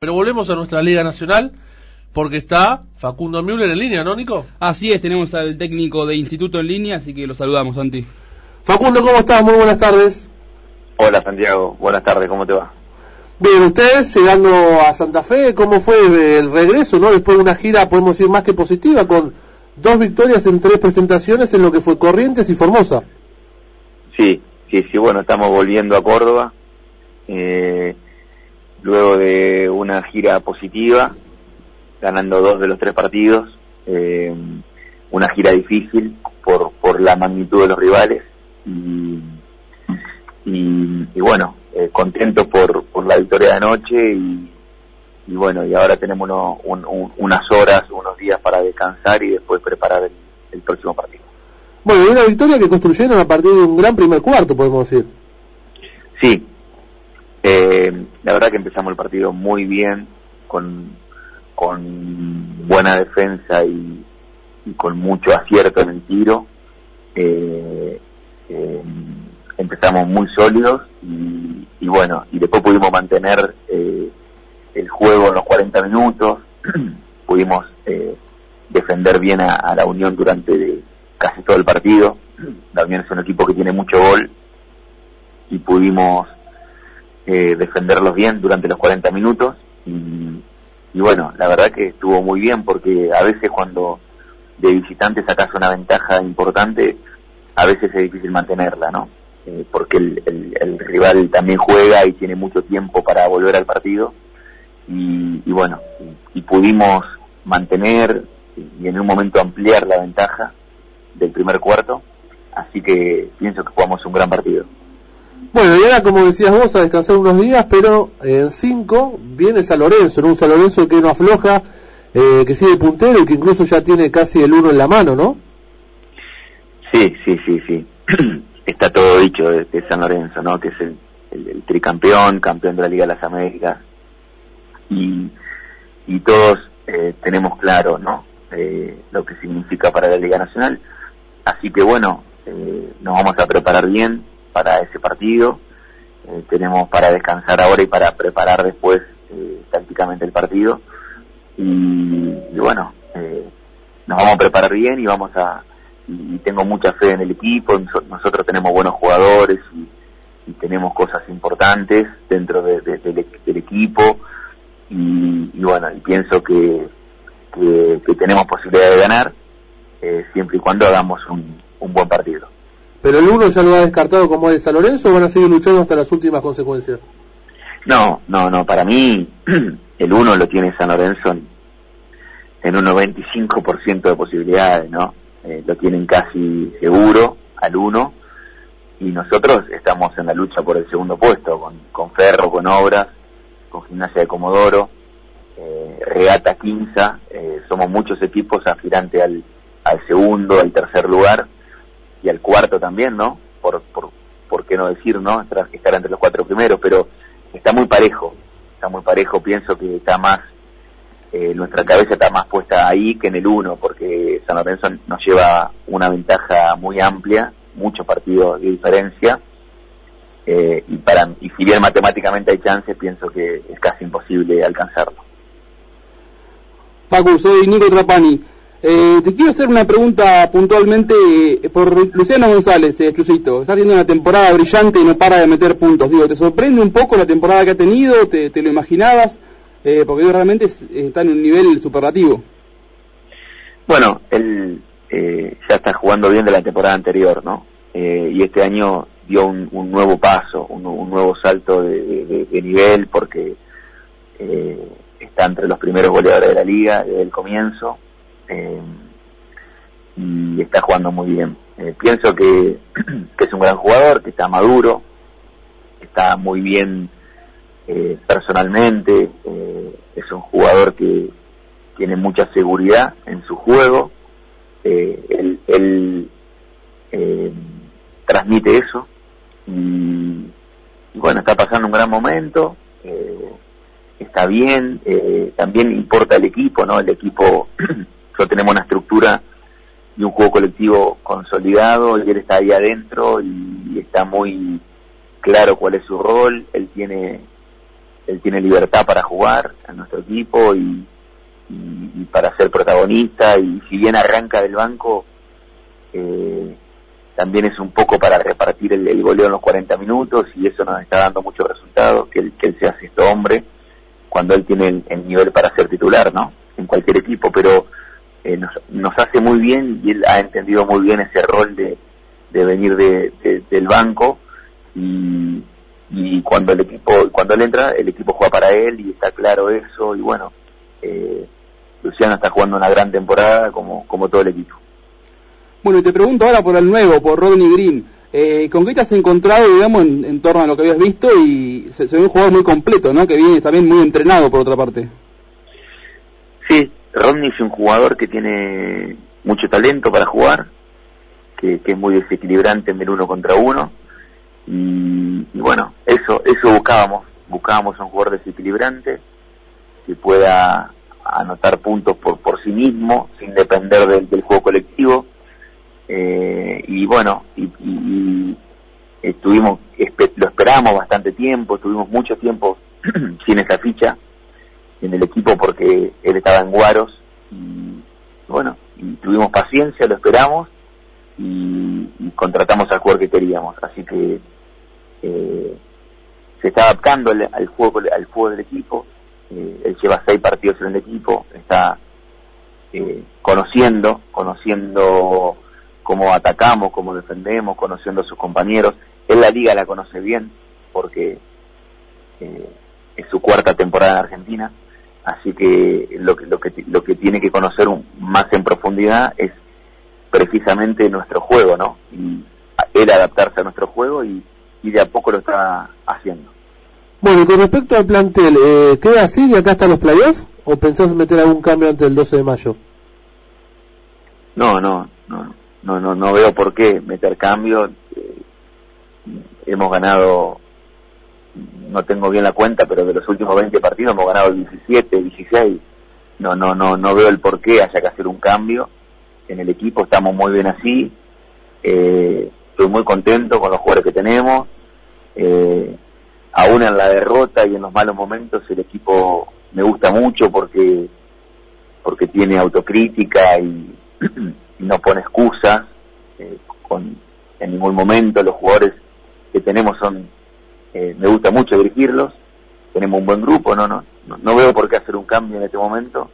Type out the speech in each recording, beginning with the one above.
Pero volvemos a nuestra Liga Nacional porque está Facundo Müller en línea, ¿no, Nico? Así es, tenemos al técnico de Instituto en línea, así que lo saludamos, Santi. Facundo, ¿cómo estás? Muy buenas tardes. Hola, Santiago. Buenas tardes, ¿cómo te va? Bien, ustedes llegando a Santa Fe, ¿cómo fue el regreso, no? Después de una gira, podemos decir, más que positiva, con dos victorias en tres presentaciones en lo que fue Corrientes y Formosa. Sí, sí, sí, bueno, estamos volviendo a Córdoba. Eh, luego de una gira positiva, ganando dos de los tres partidos, eh, una gira difícil por, por la magnitud de los rivales y, y, bueno, eh, contento por, por la victoria de anoche y, y bueno, y ahora tenemos unas horas, unos días para descansar y después preparar el, el próximo partido. Bueno, y una victoria que construyeron a partir de un gran primer cuarto, podemos decir. Sí, eh, la verdad que empezamos el partido muy bien, con, con buena defensa y, con mucho acierto en el tiro. Eh, eh, empezamos muy sólidos y, bueno, y después pudimos mantener el juego en los 40 minutos, pudimos defender bien a, la Unión durante casi todo el partido. La Unión es un equipo que tiene mucho gol y pudimos defenderlos bien durante los 40 minutos y, bueno, la verdad que estuvo muy bien porque a veces cuando de visitante sacas una ventaja importante, a veces es difícil mantenerla, ¿no? Eh, porque el, rival también juega y tiene mucho tiempo para volver al partido y, bueno, y, pudimos mantener y en un momento ampliar la ventaja del primer cuarto, así que pienso que jugamos un gran partido. Bueno, y ahora, como decías vos, a descansar unos días, pero en cinco viene San Lorenzo, ¿no? Un San Lorenzo que no afloja, eh, que sigue puntero y que incluso ya tiene casi el uno en la mano, ¿no? Sí, sí, sí, sí. Está todo dicho de, San Lorenzo, ¿no? Que es el, tricampeón, campeón de la Liga de las Américas. Y, y todos eh, tenemos claro, ¿no? Eh, lo que significa para la Liga Nacional. Así que bueno, nos vamos a preparar bien para ese partido. Eh, tenemos para descansar ahora y para preparar después eh, tácticamente el partido. Y, bueno, eh, nos vamos a preparar bien y vamos a y tengo mucha fe en el equipo. Nosotros tenemos buenos jugadores y, tenemos cosas importantes dentro del, equipo. Y, bueno, y pienso que, que, tenemos posibilidad de ganar siempre y cuando hagamos un buen partido. Pero el uno ya lo ha descartado como es San Lorenzo o van a seguir luchando hasta las últimas consecuencias. No, no, no, para mí el uno lo tiene San Lorenzo en, un 95% de posibilidades, ¿no? Eh, lo tienen casi seguro al uno y nosotros estamos en la lucha por el segundo puesto, con, con Ferro, con Obras, con Gimnasia de Comodoro, eh, Regata Quinza, eh, somos muchos equipos aspirantes al, al segundo, al tercer lugar y al cuarto también, ¿no? Por, por, por qué no decir, ¿no? Estar entre los cuatro primeros, pero está muy parejo, está muy parejo, pienso que está más, eh, nuestra cabeza está más puesta ahí que en el uno, porque San Lorenzo nos lleva una ventaja muy amplia, muchos partidos de diferencia, eh, y para y si bien matemáticamente hay chances, pienso que es casi imposible alcanzarlo. Paco, soy Nico Trapani. Eh, te quiero hacer una pregunta puntualmente eh, por Luciano González, eh, Chusito. Está teniendo una temporada brillante y no para de meter puntos. Digo, ¿te sorprende un poco la temporada que ha tenido? ¿Te, lo imaginabas? Eh, porque realmente está en un nivel superlativo. Bueno, él ya está jugando bien de la temporada anterior, ¿no? y este año dio un, nuevo paso, un, nuevo salto de, de nivel porque está entre los primeros goleadores de la liga desde el comienzo eh, y está jugando muy bien. Eh, pienso que, es un gran jugador, que está maduro, está muy bien eh, personalmente, es un jugador que tiene mucha seguridad en su juego, él, transmite eso y, bueno, está pasando un gran momento, está bien, también importa el equipo, ¿no? El equipo tenemos una estructura y un juego colectivo consolidado y él está ahí adentro y está muy claro cuál es su rol, él tiene él tiene libertad para jugar en nuestro equipo y, para ser protagonista y si bien arranca del banco, eh, también es un poco para repartir el, el, goleo en los 40 minutos y eso nos está dando muchos resultados, que, que él sea sexto hombre cuando él tiene el, nivel para ser titular, ¿no? En cualquier equipo, pero eh, nos, nos, hace muy bien y él ha entendido muy bien ese rol de, de venir de, del banco y, y cuando el equipo cuando él entra el equipo juega para él y está claro eso y bueno eh, Luciano está jugando una gran temporada como como todo el equipo. Bueno y te pregunto ahora por el nuevo por Rodney Green. Eh, ¿con qué te has encontrado digamos en, torno a lo que habías visto y se, ve un jugador muy completo no que viene también muy entrenado por otra parte. Sí Rodney es un jugador que tiene mucho talento para jugar que, es muy desequilibrante en el uno contra uno. Y, bueno, eso, eso buscábamos, buscábamos un jugador desequilibrante que pueda anotar puntos por, por sí mismo, sin depender del, juego colectivo. Eh, y bueno, y, estuvimos, lo esperamos bastante tiempo, estuvimos mucho tiempo sin esa ficha en el equipo porque él estaba en Guaros y bueno, y tuvimos paciencia, lo esperamos y, contratamos al jugador que queríamos. Así que eh, se está adaptando al, juego al juego del equipo. Eh, él lleva seis partidos en el equipo está eh, conociendo conociendo cómo atacamos cómo defendemos conociendo a sus compañeros. Él la liga la conoce bien porque es su cuarta temporada en Argentina así que lo que lo que lo que tiene que conocer más en profundidad es precisamente nuestro juego no y él adaptarse a nuestro juego y y de a poco lo está haciendo. Bueno, y con respecto al plantel, eh, ¿queda así de acá hasta los playoffs o pensás meter algún cambio antes del 12 de mayo? No, no, no, no, no, no veo por qué meter cambio. Eh, hemos ganado, no tengo bien la cuenta, pero de los últimos 20 partidos hemos ganado 17, 16. No, no, no, no veo el por qué haya que hacer un cambio en el equipo. Estamos muy bien así. Eh, estoy muy contento con los jugadores que tenemos. Eh, aún en la derrota y en los malos momentos el equipo me gusta mucho porque porque tiene autocrítica y, no pone excusas eh, con, en ningún momento los jugadores que tenemos son eh, me gusta mucho dirigirlos tenemos un buen grupo no no no, veo por qué hacer un cambio en este momento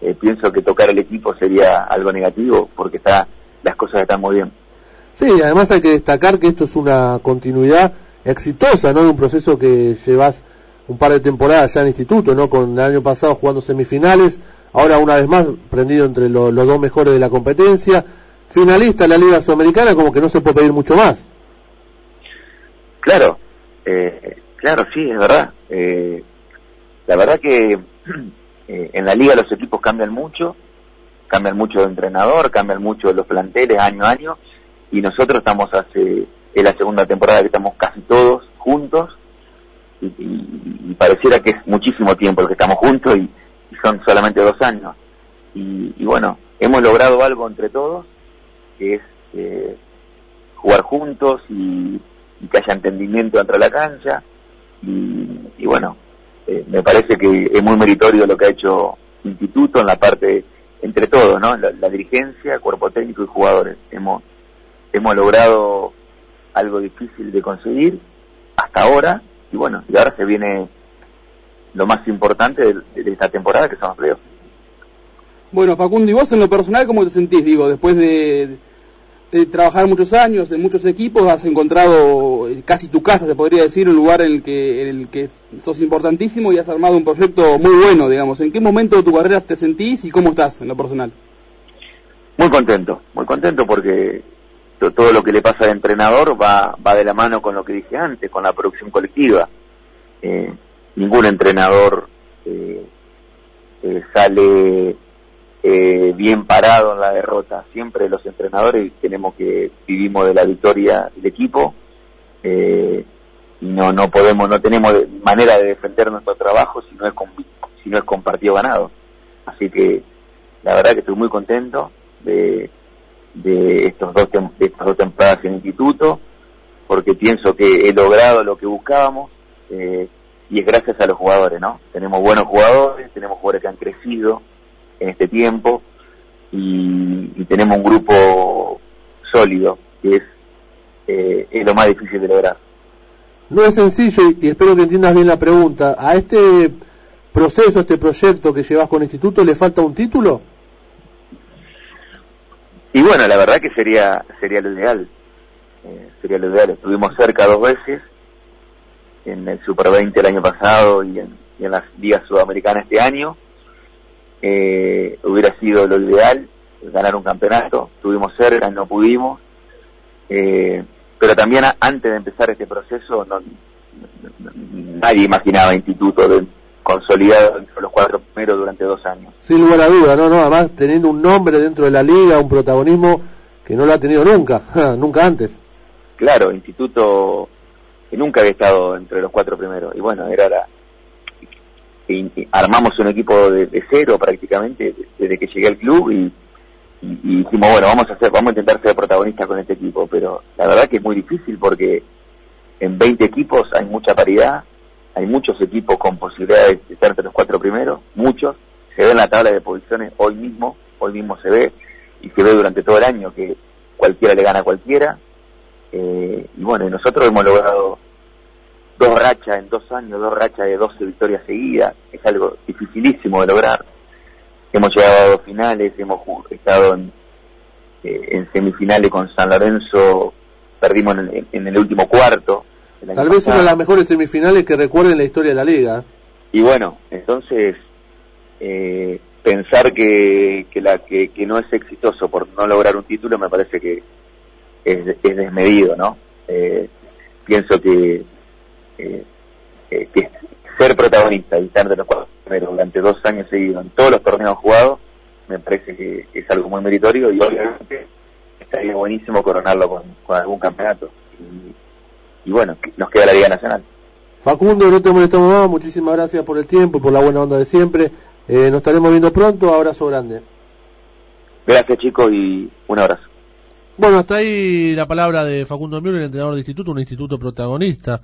eh, pienso que tocar el equipo sería algo negativo porque está las cosas están muy bien Sí, además hay que destacar que esto es una continuidad exitosa, ¿no? De un proceso que llevas un par de temporadas ya en instituto, ¿no? Con el año pasado jugando semifinales, ahora una vez más prendido entre los dos mejores de la competencia, finalista en la Liga Sudamericana, como que no se puede pedir mucho más. Claro, eh, claro, sí, es verdad. Eh, la verdad que eh, en la liga los equipos cambian mucho, cambian mucho de entrenador, cambian mucho los planteles año a año, y nosotros estamos hace, es la segunda temporada que estamos casi todos juntos y, pareciera que es muchísimo tiempo el que estamos juntos y, son solamente dos años. Y, bueno, hemos logrado algo entre todos, que es jugar juntos y, que haya entendimiento dentro de la cancha. Y, bueno, eh, me parece que es muy meritorio lo que ha hecho Instituto en la parte, entre todos, ¿no? La, la dirigencia, cuerpo técnico y jugadores. Hemos hemos logrado algo difícil de conseguir hasta ahora y bueno, y ahora se viene lo más importante de, esta temporada que son los playoffs. Bueno, Facundo, ¿y vos en lo personal cómo te sentís? Digo, después de, trabajar muchos años en muchos equipos, has encontrado eh, casi tu casa, se podría decir, un lugar en el que, en el que sos importantísimo y has armado un proyecto muy bueno, digamos. ¿En qué momento de tu carrera te sentís y cómo estás en lo personal? Muy contento, muy contento porque todo lo que le pasa al entrenador va, va de la mano con lo que dije antes, con la producción colectiva. Eh, ningún entrenador eh, eh, bien parado en la derrota. Siempre los entrenadores tenemos que vivimos de la victoria del equipo y no no podemos no tenemos manera de defender nuestro trabajo si no es con si no es con partido ganado. Así que la verdad que estoy muy contento de de estos dos de estas dos temporadas en instituto porque pienso que he logrado lo que buscábamos eh, y es gracias a los jugadores, ¿no? Tenemos buenos jugadores, tenemos jugadores que han crecido en este tiempo y, y tenemos un grupo sólido, que es, eh, es lo más difícil de lograr. No es sencillo y, espero que entiendas bien la pregunta. ¿A este proceso, a este proyecto que llevas con el instituto le falta un título? Y bueno, la verdad que sería sería lo ideal. Eh, sería lo ideal. Estuvimos cerca dos veces, en el Super 20 el año pasado y en, y en las ligas sudamericanas este año. Eh, hubiera sido lo ideal ganar un campeonato. Estuvimos cerca, no pudimos. Eh, pero también a- antes de empezar este proceso, no, nadie imaginaba instituto de, consolidado entre los cuatro primeros durante dos años. Sin lugar a duda, no, no, además teniendo un nombre dentro de la liga, un protagonismo que no lo ha tenido nunca, nunca antes. Claro, instituto que nunca había estado entre los cuatro primeros. Y bueno, era la... armamos un equipo de, de cero prácticamente desde que llegué al club y, y- dijimos, bueno, vamos a hacer, vamos a intentar ser protagonistas con este equipo. Pero la verdad que es muy difícil porque en 20 equipos hay mucha paridad, hay muchos equipos con posibilidades de estar entre los cuatro primeros, muchos. Se ve en la tabla de posiciones hoy mismo, hoy mismo se ve y se ve durante todo el año que cualquiera le gana a cualquiera. Eh, y bueno, nosotros hemos logrado dos rachas en dos años, dos rachas de 12 victorias seguidas, es algo dificilísimo de lograr. Hemos llegado a dos finales, hemos estado en, eh, en semifinales con San Lorenzo, perdimos en el, en el último cuarto. Tal vez una pasado. de las mejores semifinales que recuerden la historia de la liga. Y bueno, entonces eh, pensar que, que, la, que, que no es exitoso por no lograr un título me parece que es, es desmedido, ¿no? Eh, pienso que, eh, eh, que ser protagonista y estar de los cuatro durante dos años seguidos en todos los torneos jugados me parece que es algo muy meritorio y obviamente estaría buenísimo coronarlo con, con algún campeonato. Y, y bueno, que- nos queda la Liga Nacional. Facundo, no te molestamos más, muchísimas gracias por el tiempo y por la buena onda de siempre. Eh, nos estaremos viendo pronto, abrazo grande. Gracias chicos y un abrazo. Bueno, hasta ahí la palabra de Facundo Müller, el entrenador de instituto, un instituto protagonista.